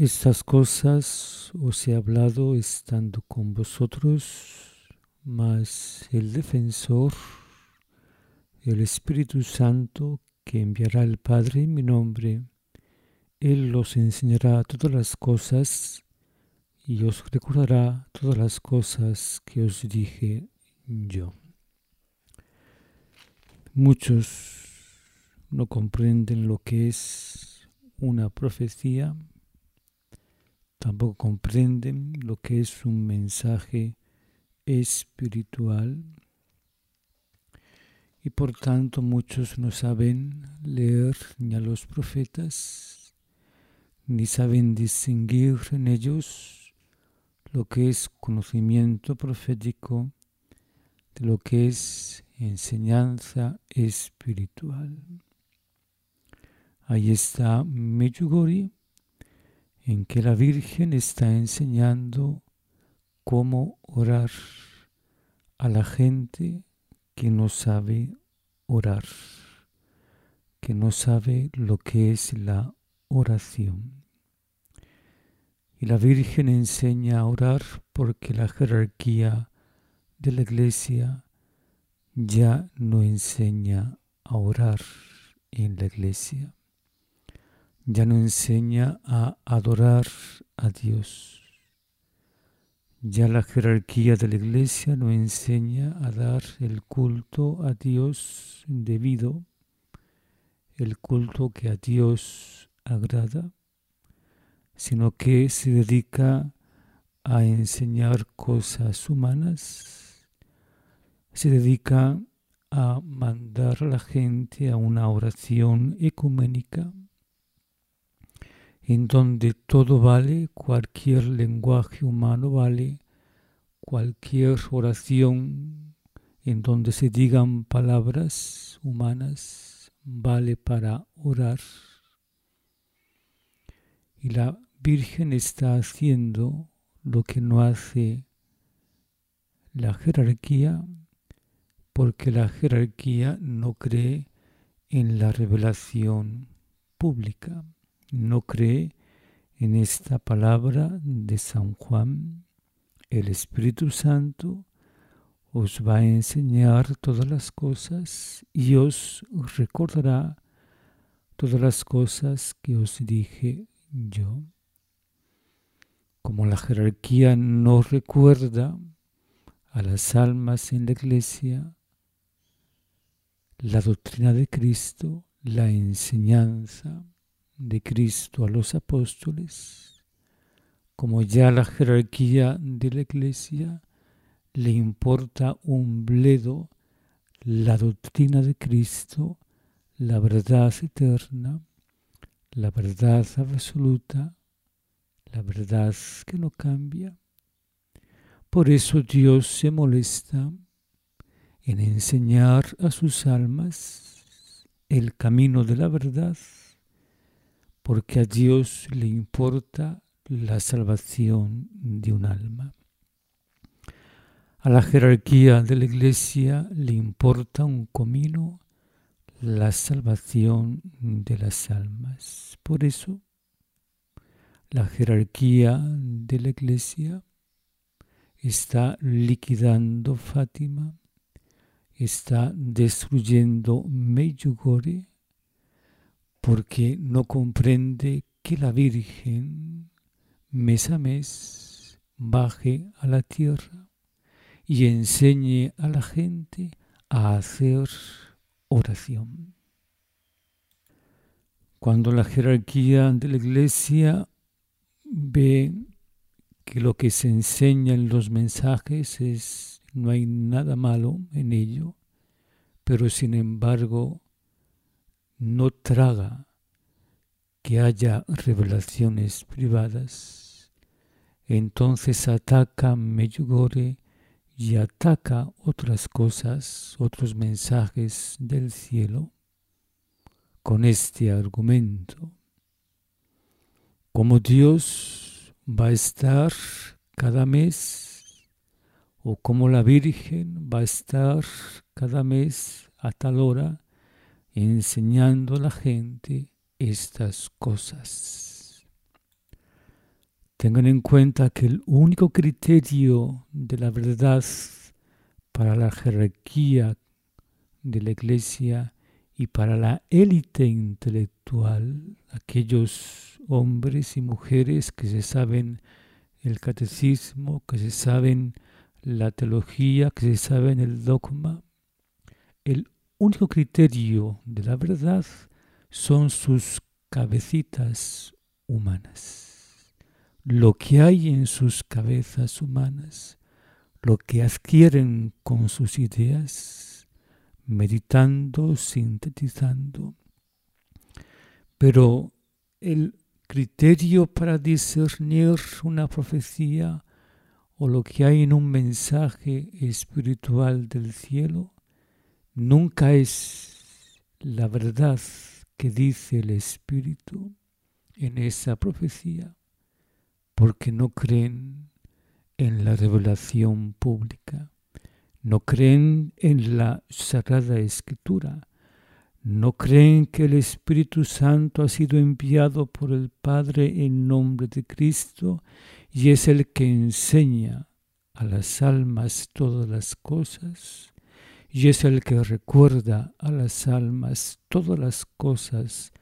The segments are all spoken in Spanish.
Estas cosas os he hablado estando con vosotros, mas el defensor, el Espíritu Santo, que enviará el Padre en mi nombre, Él os enseñará todas las cosas y os recordará todas las cosas que os dije yo. Muchos no comprenden lo que es una profecía tampoco comprenden lo que es un mensaje espiritual y por tanto muchos no saben leer ni a los profetas, ni saben distinguir en ellos lo que es conocimiento profético de lo que es enseñanza espiritual. Ahí está Medjugorje en que la Virgen está enseñando cómo orar a la gente que no sabe orar, que no sabe lo que es la oración. Y la Virgen enseña a orar porque la jerarquía de la iglesia ya no enseña a orar en la iglesia ya no enseña a adorar a Dios. Ya la jerarquía de la iglesia no enseña a dar el culto a Dios debido, el culto que a Dios agrada, sino que se dedica a enseñar cosas humanas, se dedica a mandar a la gente a una oración ecuménica en donde todo vale, cualquier lenguaje humano vale, cualquier oración en donde se digan palabras humanas vale para orar. Y la Virgen está haciendo lo que no hace la jerarquía, porque la jerarquía no cree en la revelación pública no cree en esta palabra de San Juan, el Espíritu Santo os va a enseñar todas las cosas y os recordará todas las cosas que os dije yo. Como la jerarquía no recuerda a las almas en la iglesia, la doctrina de Cristo, la enseñanza, de Cristo a los apóstoles, como ya la jerarquía de la iglesia le importa un bledo la doctrina de Cristo, la verdad eterna, la verdad absoluta, la verdad que no cambia. Por eso Dios se molesta en enseñar a sus almas el camino de la verdad porque a Dios le importa la salvación de un alma. A la jerarquía de la iglesia le importa un comino la salvación de las almas. Por eso, la jerarquía de la iglesia está liquidando Fátima, está destruyendo Medjugorje, porque no comprende que la Virgen mes a mes baje a la tierra y enseñe a la gente a hacer oración. Cuando la jerarquía de la iglesia ve que lo que se enseña en los mensajes es no hay nada malo en ello, pero sin embargo no traga que haya revelaciones privadas, entonces ataca Meyugore y ataca otras cosas, otros mensajes del cielo, con este argumento. Como Dios va a estar cada mes, o como la Virgen va a estar cada mes a tal hora, enseñando a la gente estas cosas. Tengan en cuenta que el único criterio de la verdad para la jerarquía de la iglesia y para la élite intelectual, aquellos hombres y mujeres que se saben el catecismo, que se saben la teología, que se saben el dogma, el único criterio de la verdad son sus cabecitas humanas lo que hay en sus cabezas humanas, lo que adquieren con sus ideas, meditando, sintetizando. Pero el criterio para discernir una profecía o lo que hay en un mensaje espiritual del cielo nunca es la verdad que dice el Espíritu en esa profecía porque no creen en la revelación pública, no creen en la Sagrada Escritura, no creen que el Espíritu Santo ha sido enviado por el Padre en nombre de Cristo y es el que enseña a las almas todas las cosas y es el que recuerda a las almas todas las cosas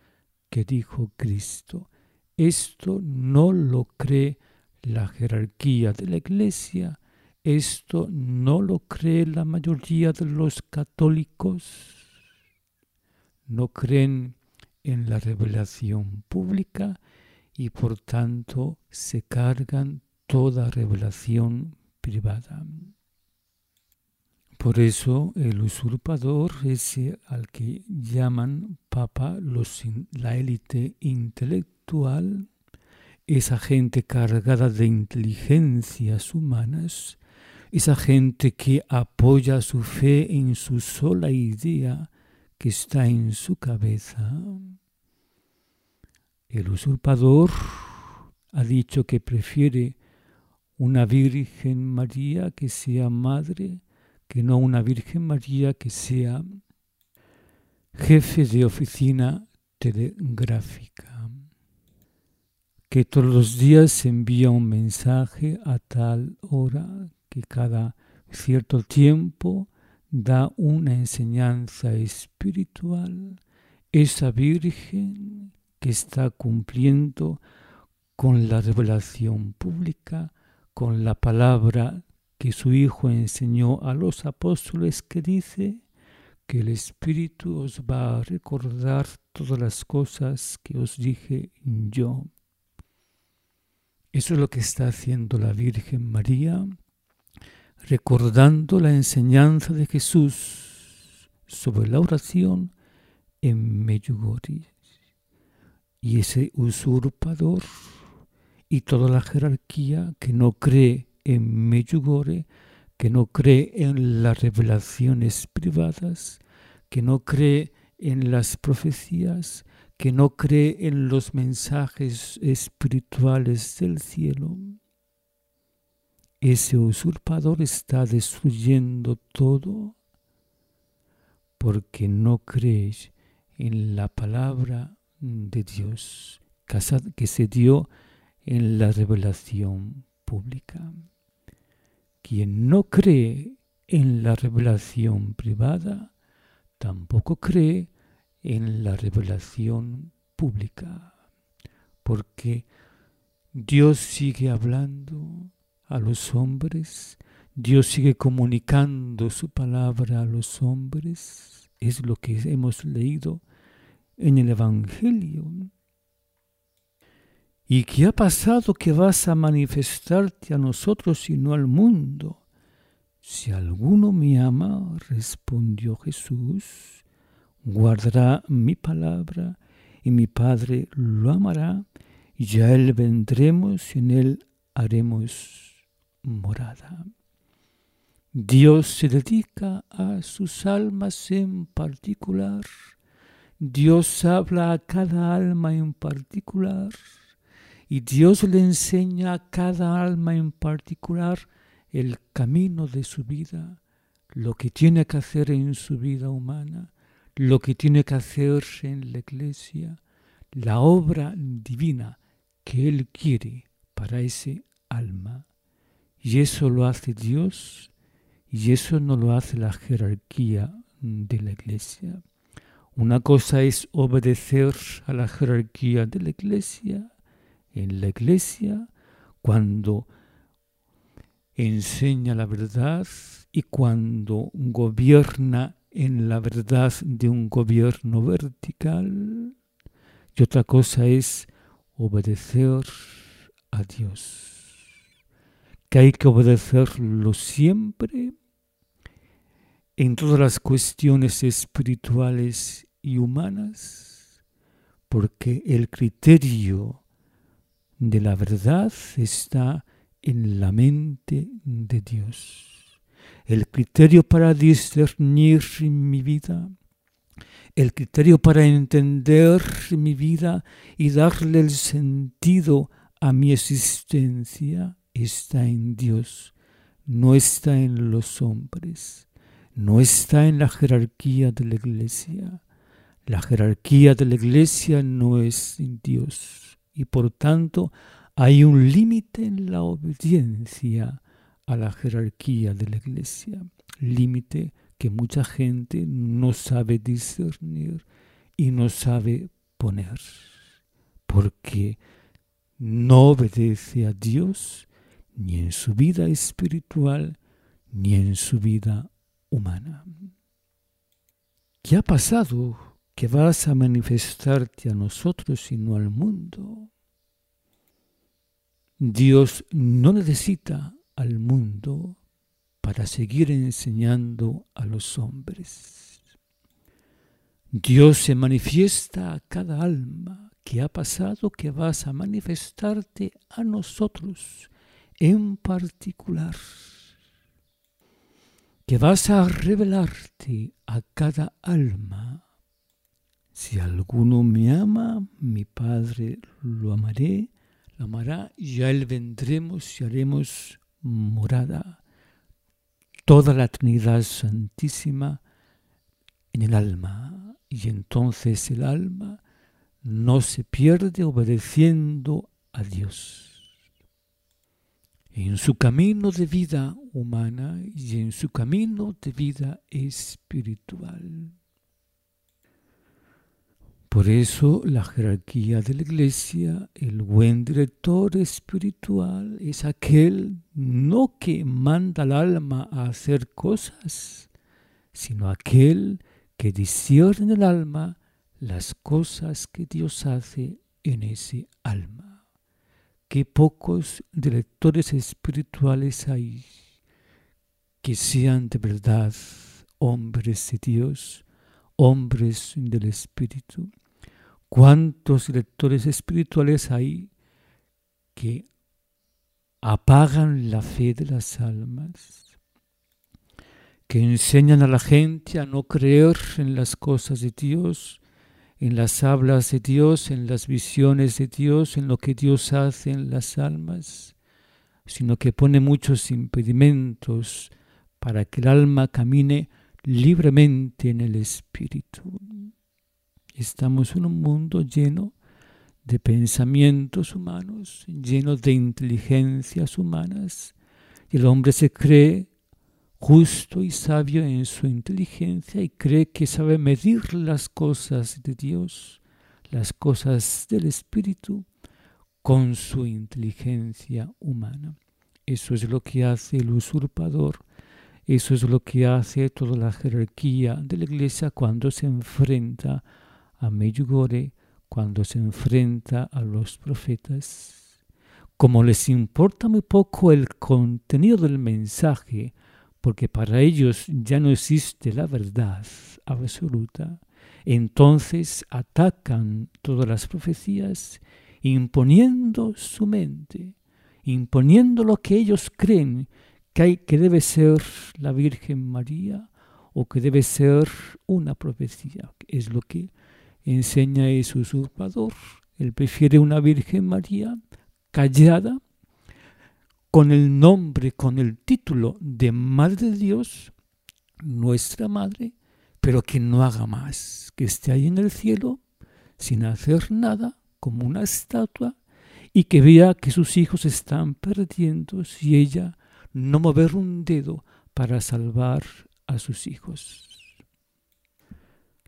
que dijo Cristo. Esto no lo cree la jerarquía de la Iglesia, esto no lo cree la mayoría de los católicos. No creen en la revelación pública y por tanto se cargan toda revelación privada. Por eso el usurpador, ese al que llaman papa los, la élite intelectual, esa gente cargada de inteligencias humanas, esa gente que apoya su fe en su sola idea que está en su cabeza. El usurpador ha dicho que prefiere una Virgen María que sea madre, que no una Virgen María que sea jefe de oficina telegráfica que todos los días envía un mensaje a tal hora que cada cierto tiempo da una enseñanza espiritual, esa Virgen que está cumpliendo con la revelación pública, con la palabra que su Hijo enseñó a los apóstoles que dice que el Espíritu os va a recordar todas las cosas que os dije yo. Eso es lo que está haciendo la Virgen María, recordando la enseñanza de Jesús sobre la oración en Medjugorje. Y ese usurpador y toda la jerarquía que no cree en Medjugorje, que no cree en las revelaciones privadas, que no cree en las profecías, que no cree en los mensajes espirituales del cielo, ese usurpador está destruyendo todo porque no cree en la palabra de Dios que se dio en la revelación pública. Quien no cree en la revelación privada, tampoco cree en la revelación pública, porque Dios sigue hablando a los hombres, Dios sigue comunicando su palabra a los hombres, es lo que hemos leído en el Evangelio. ¿Y qué ha pasado que vas a manifestarte a nosotros y no al mundo? Si alguno me ama, respondió Jesús, guardará mi palabra y mi Padre lo amará y ya él vendremos y en él haremos morada. Dios se dedica a sus almas en particular. Dios habla a cada alma en particular. Y Dios le enseña a cada alma en particular el camino de su vida, lo que tiene que hacer en su vida humana lo que tiene que hacerse en la iglesia, la obra divina que Él quiere para ese alma. Y eso lo hace Dios y eso no lo hace la jerarquía de la iglesia. Una cosa es obedecer a la jerarquía de la iglesia en la iglesia cuando enseña la verdad y cuando gobierna en la verdad de un gobierno vertical. Y otra cosa es obedecer a Dios. Que hay que obedecerlo siempre en todas las cuestiones espirituales y humanas, porque el criterio de la verdad está en la mente de Dios. El criterio para discernir mi vida, el criterio para entender mi vida y darle el sentido a mi existencia está en Dios, no está en los hombres, no está en la jerarquía de la iglesia. La jerarquía de la iglesia no es Dios y por tanto hay un límite en la obediencia a la jerarquía de la iglesia, límite que mucha gente no sabe discernir y no sabe poner, porque no obedece a Dios ni en su vida espiritual ni en su vida humana. ¿Qué ha pasado que vas a manifestarte a nosotros y no al mundo. Dios no necesita al mundo para seguir enseñando a los hombres. Dios se manifiesta a cada alma que ha pasado que vas a manifestarte a nosotros en particular. Que vas a revelarte a cada alma si alguno me ama, mi Padre lo amaré, lo amará, y a Él vendremos y haremos morada. Toda la Trinidad Santísima en el alma, y entonces el alma no se pierde obedeciendo a Dios. En su camino de vida humana y en su camino de vida espiritual. Por eso la jerarquía de la iglesia, el buen director espiritual, es aquel no que manda al alma a hacer cosas, sino aquel que discierne el alma las cosas que Dios hace en ese alma. Qué pocos directores espirituales hay que sean de verdad hombres de Dios, hombres del Espíritu. ¿Cuántos lectores espirituales hay que apagan la fe de las almas? Que enseñan a la gente a no creer en las cosas de Dios, en las hablas de Dios, en las visiones de Dios, en lo que Dios hace en las almas, sino que pone muchos impedimentos para que el alma camine libremente en el Espíritu. Estamos en un mundo lleno de pensamientos humanos, lleno de inteligencias humanas, y el hombre se cree justo y sabio en su inteligencia y cree que sabe medir las cosas de Dios, las cosas del Espíritu, con su inteligencia humana. Eso es lo que hace el usurpador eso es lo que hace toda la jerarquía de la iglesia cuando se enfrenta a Medjugorje, cuando se enfrenta a los profetas. Como les importa muy poco el contenido del mensaje, porque para ellos ya no existe la verdad absoluta, entonces atacan todas las profecías imponiendo su mente, imponiendo lo que ellos creen que, debe ser la Virgen María o que debe ser una profecía. Es lo que enseña ese usurpador. Él prefiere una Virgen María callada, con el nombre, con el título de Madre de Dios, nuestra Madre, pero que no haga más, que esté ahí en el cielo sin hacer nada, como una estatua, y que vea que sus hijos están perdiendo si ella no mover un dedo para salvar a sus hijos.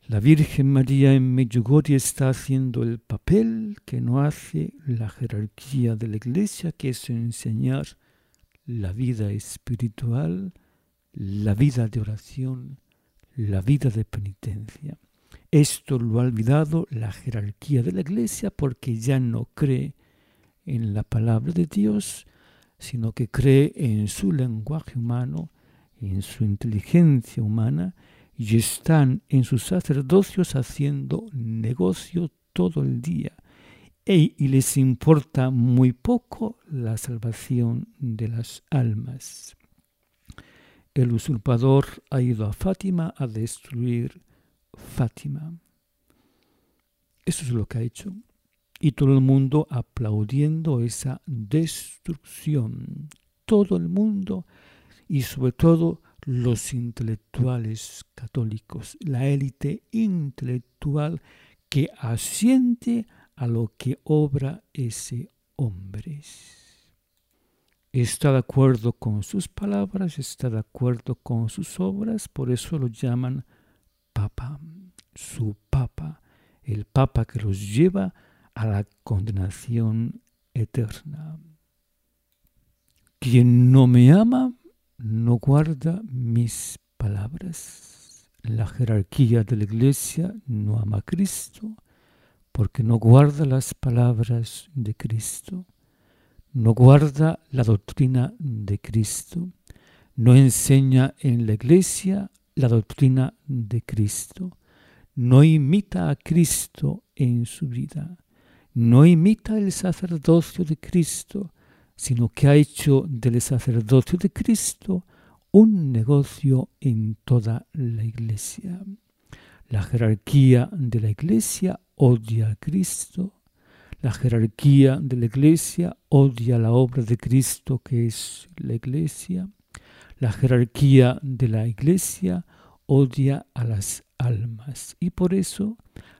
La Virgen María en Medjugorje está haciendo el papel que no hace la jerarquía de la Iglesia, que es enseñar la vida espiritual, la vida de oración, la vida de penitencia. Esto lo ha olvidado la jerarquía de la Iglesia porque ya no cree en la palabra de Dios, sino que cree en su lenguaje humano, en su inteligencia humana, y están en sus sacerdocios haciendo negocio todo el día y les importa muy poco la salvación de las almas. El usurpador ha ido a Fátima a destruir Fátima. Eso es lo que ha hecho. Y todo el mundo aplaudiendo esa destrucción. Todo el mundo y sobre todo los intelectuales católicos, la élite intelectual que asiente a lo que obra ese hombre. Está de acuerdo con sus palabras, está de acuerdo con sus obras, por eso lo llaman papa, su papa, el papa que los lleva a la condenación eterna. Quien no me ama, no guarda mis palabras. La jerarquía de la iglesia no ama a Cristo porque no guarda las palabras de Cristo, no guarda la doctrina de Cristo, no enseña en la iglesia la doctrina de Cristo, no imita a Cristo en su vida, no imita el sacerdocio de Cristo, sino que ha hecho del sacerdocio de Cristo un negocio en toda la iglesia. La jerarquía de la iglesia odia a Cristo, la jerarquía de la iglesia odia la obra de Cristo que es la iglesia, la jerarquía de la iglesia odia a las almas y por eso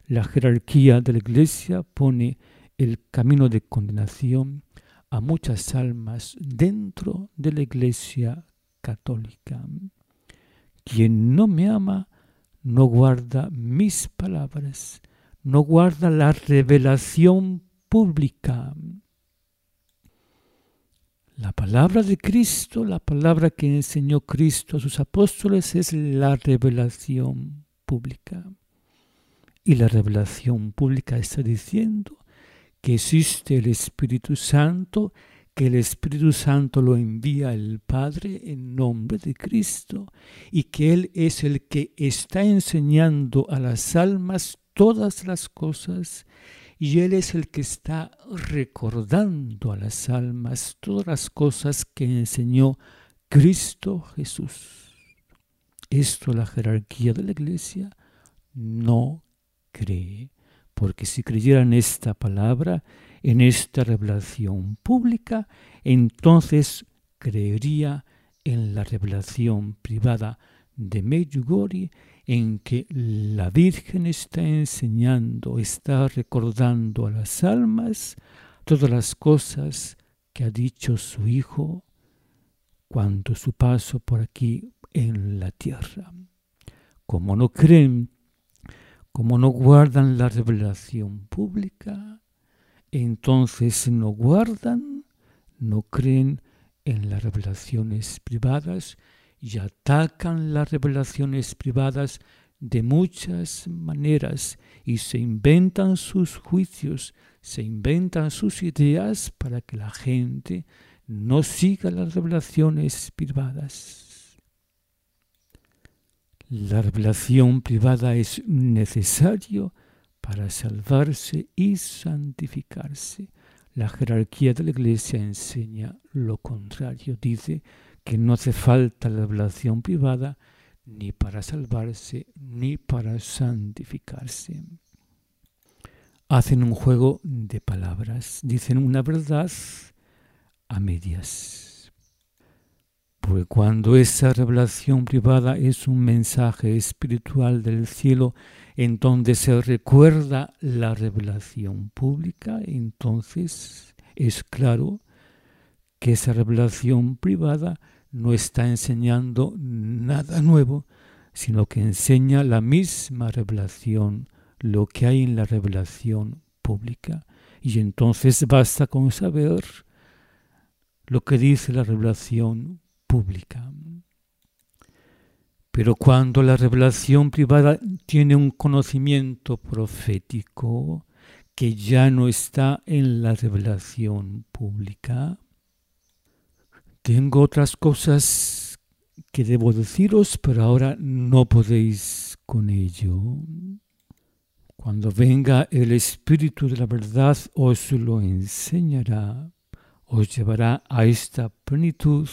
la jerarquía de la iglesia pone el camino de condenación a muchas almas dentro de la Iglesia católica. Quien no me ama no guarda mis palabras, no guarda la revelación pública. La palabra de Cristo, la palabra que enseñó Cristo a sus apóstoles es la revelación pública. Y la revelación pública está diciendo que existe el Espíritu Santo, que el Espíritu Santo lo envía el Padre en nombre de Cristo y que Él es el que está enseñando a las almas todas las cosas y Él es el que está recordando a las almas todas las cosas que enseñó Cristo Jesús. Esto la jerarquía de la iglesia no cree porque si creyera en esta palabra, en esta revelación pública, entonces creería en la revelación privada de Medjugorje, en que la Virgen está enseñando, está recordando a las almas todas las cosas que ha dicho su Hijo cuando su paso por aquí en la tierra. Como no creen como no guardan la revelación pública, entonces no guardan, no creen en las revelaciones privadas y atacan las revelaciones privadas de muchas maneras y se inventan sus juicios, se inventan sus ideas para que la gente no siga las revelaciones privadas. La revelación privada es necesario para salvarse y santificarse. La jerarquía de la Iglesia enseña lo contrario. Dice que no hace falta la revelación privada ni para salvarse ni para santificarse. Hacen un juego de palabras. Dicen una verdad a medias. Porque cuando esa revelación privada es un mensaje espiritual del cielo, en donde se recuerda la revelación pública, entonces es claro que esa revelación privada no está enseñando nada nuevo, sino que enseña la misma revelación, lo que hay en la revelación pública. Y entonces basta con saber lo que dice la revelación pública. Pero cuando la revelación privada tiene un conocimiento profético que ya no está en la revelación pública, tengo otras cosas que debo deciros, pero ahora no podéis con ello. Cuando venga el Espíritu de la verdad os lo enseñará, os llevará a esta plenitud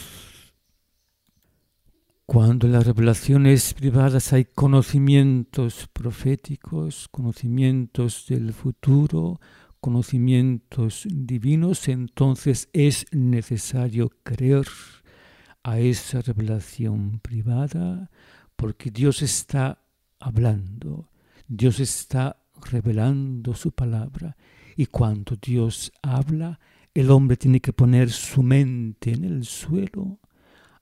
cuando en las revelaciones privadas hay conocimientos proféticos, conocimientos del futuro, conocimientos divinos, entonces es necesario creer a esa revelación privada porque Dios está hablando, Dios está revelando su palabra y cuando Dios habla, el hombre tiene que poner su mente en el suelo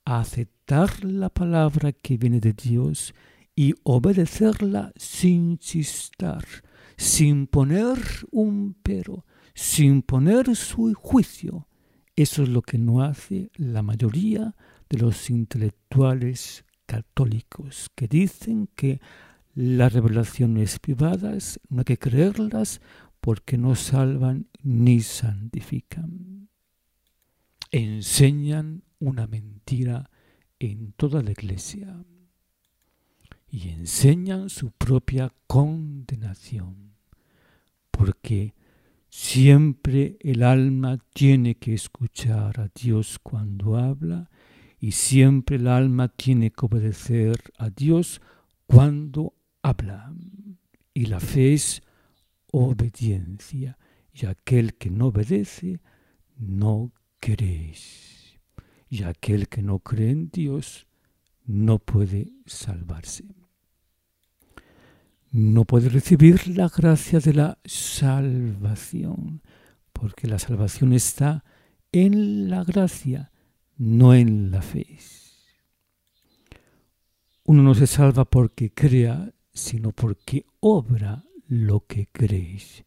aceptar la palabra que viene de Dios y obedecerla sin chistar, sin poner un pero, sin poner su juicio. Eso es lo que no hace la mayoría de los intelectuales católicos, que dicen que las revelaciones privadas no hay que creerlas porque no salvan ni santifican. Enseñan una mentira en toda la iglesia y enseñan su propia condenación, porque siempre el alma tiene que escuchar a Dios cuando habla y siempre el alma tiene que obedecer a Dios cuando habla. Y la fe es obediencia, y aquel que no obedece no crees y aquel que no cree en Dios no puede salvarse. No puede recibir la gracia de la salvación, porque la salvación está en la gracia, no en la fe. Uno no se salva porque crea, sino porque obra lo que creéis.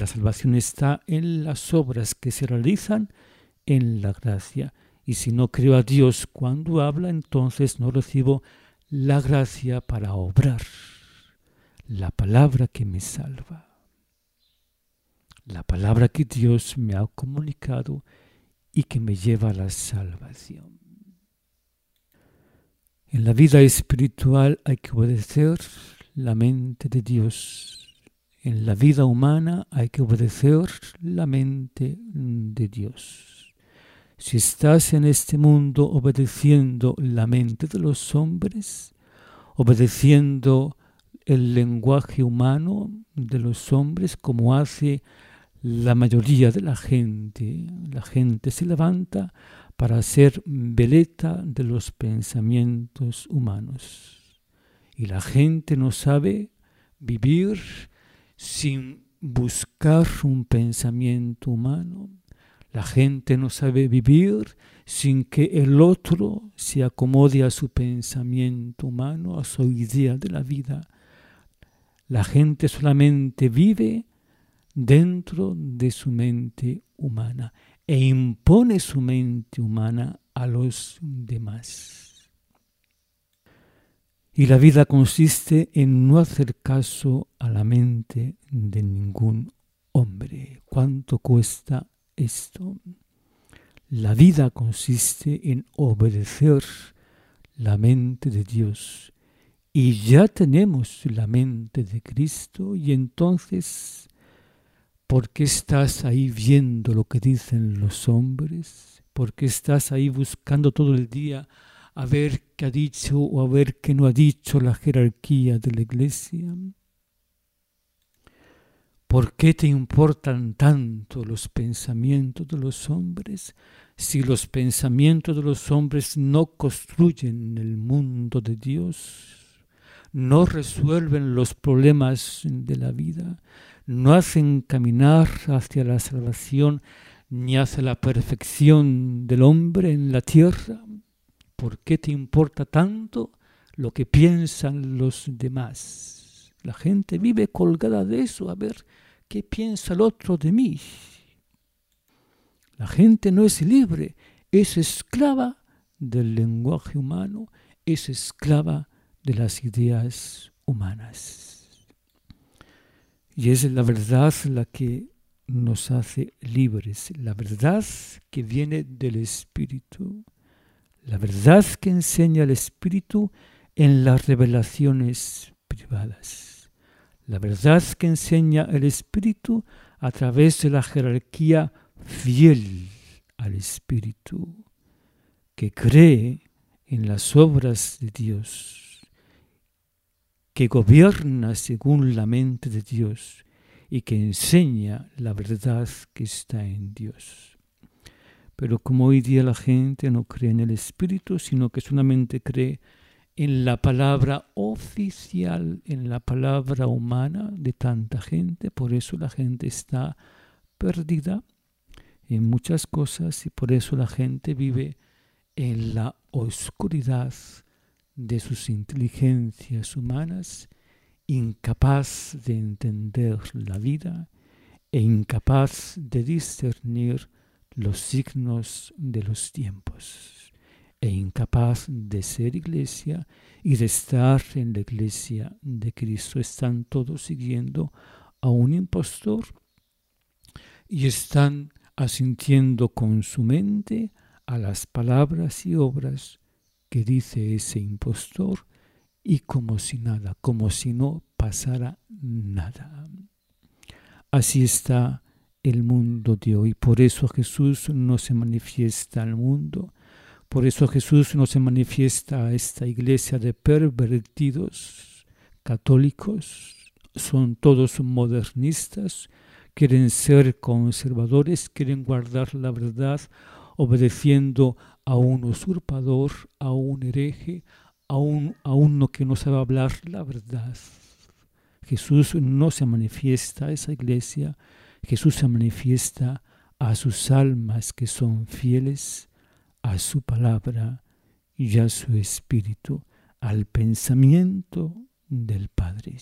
La salvación está en las obras que se realizan en la gracia. Y si no creo a Dios cuando habla, entonces no recibo la gracia para obrar la palabra que me salva. La palabra que Dios me ha comunicado y que me lleva a la salvación. En la vida espiritual hay que obedecer la mente de Dios. En la vida humana hay que obedecer la mente de Dios. Si estás en este mundo obedeciendo la mente de los hombres, obedeciendo el lenguaje humano de los hombres como hace la mayoría de la gente, la gente se levanta para ser veleta de los pensamientos humanos. Y la gente no sabe vivir sin buscar un pensamiento humano, la gente no sabe vivir sin que el otro se acomode a su pensamiento humano, a su idea de la vida. La gente solamente vive dentro de su mente humana e impone su mente humana a los demás. Y la vida consiste en no hacer caso a la mente de ningún hombre. ¿Cuánto cuesta esto. La vida consiste en obedecer la mente de Dios y ya tenemos la mente de Cristo y entonces, ¿por qué estás ahí viendo lo que dicen los hombres? ¿Por qué estás ahí buscando todo el día a ver qué ha dicho o a ver qué no ha dicho la jerarquía de la iglesia? ¿Por qué te importan tanto los pensamientos de los hombres si los pensamientos de los hombres no construyen el mundo de Dios, no resuelven los problemas de la vida, no hacen caminar hacia la salvación ni hacia la perfección del hombre en la tierra. ¿Por qué te importa tanto lo que piensan los demás? La gente vive colgada de eso, a ver qué piensa el otro de mí. La gente no es libre, es esclava del lenguaje humano, es esclava de las ideas humanas. Y es la verdad la que nos hace libres, la verdad que viene del Espíritu, la verdad que enseña el Espíritu en las revelaciones privadas, la verdad que enseña el Espíritu a través de la jerarquía fiel al Espíritu, que cree en las obras de Dios, que gobierna según la mente de Dios y que enseña la verdad que está en Dios. Pero como hoy día la gente no cree en el Espíritu, sino que solamente cree en la palabra oficial, en la palabra humana de tanta gente, por eso la gente está perdida en muchas cosas y por eso la gente vive en la oscuridad de sus inteligencias humanas, incapaz de entender la vida e incapaz de discernir los signos de los tiempos, e incapaz de ser iglesia y de estar en la iglesia de Cristo. Están todos siguiendo a un impostor y están asintiendo con su mente a las palabras y obras que dice ese impostor y como si nada, como si no pasara nada. Así está el mundo de hoy. Por eso Jesús no se manifiesta al mundo. Por eso Jesús no se manifiesta a esta iglesia de pervertidos católicos. Son todos modernistas quieren ser conservadores, quieren guardar la verdad obedeciendo a un usurpador, a un hereje, a, un, a uno que no sabe hablar la verdad. Jesús no se manifiesta a esa iglesia, Jesús se manifiesta a sus almas que son fieles a su palabra y a su espíritu, al pensamiento del Padre.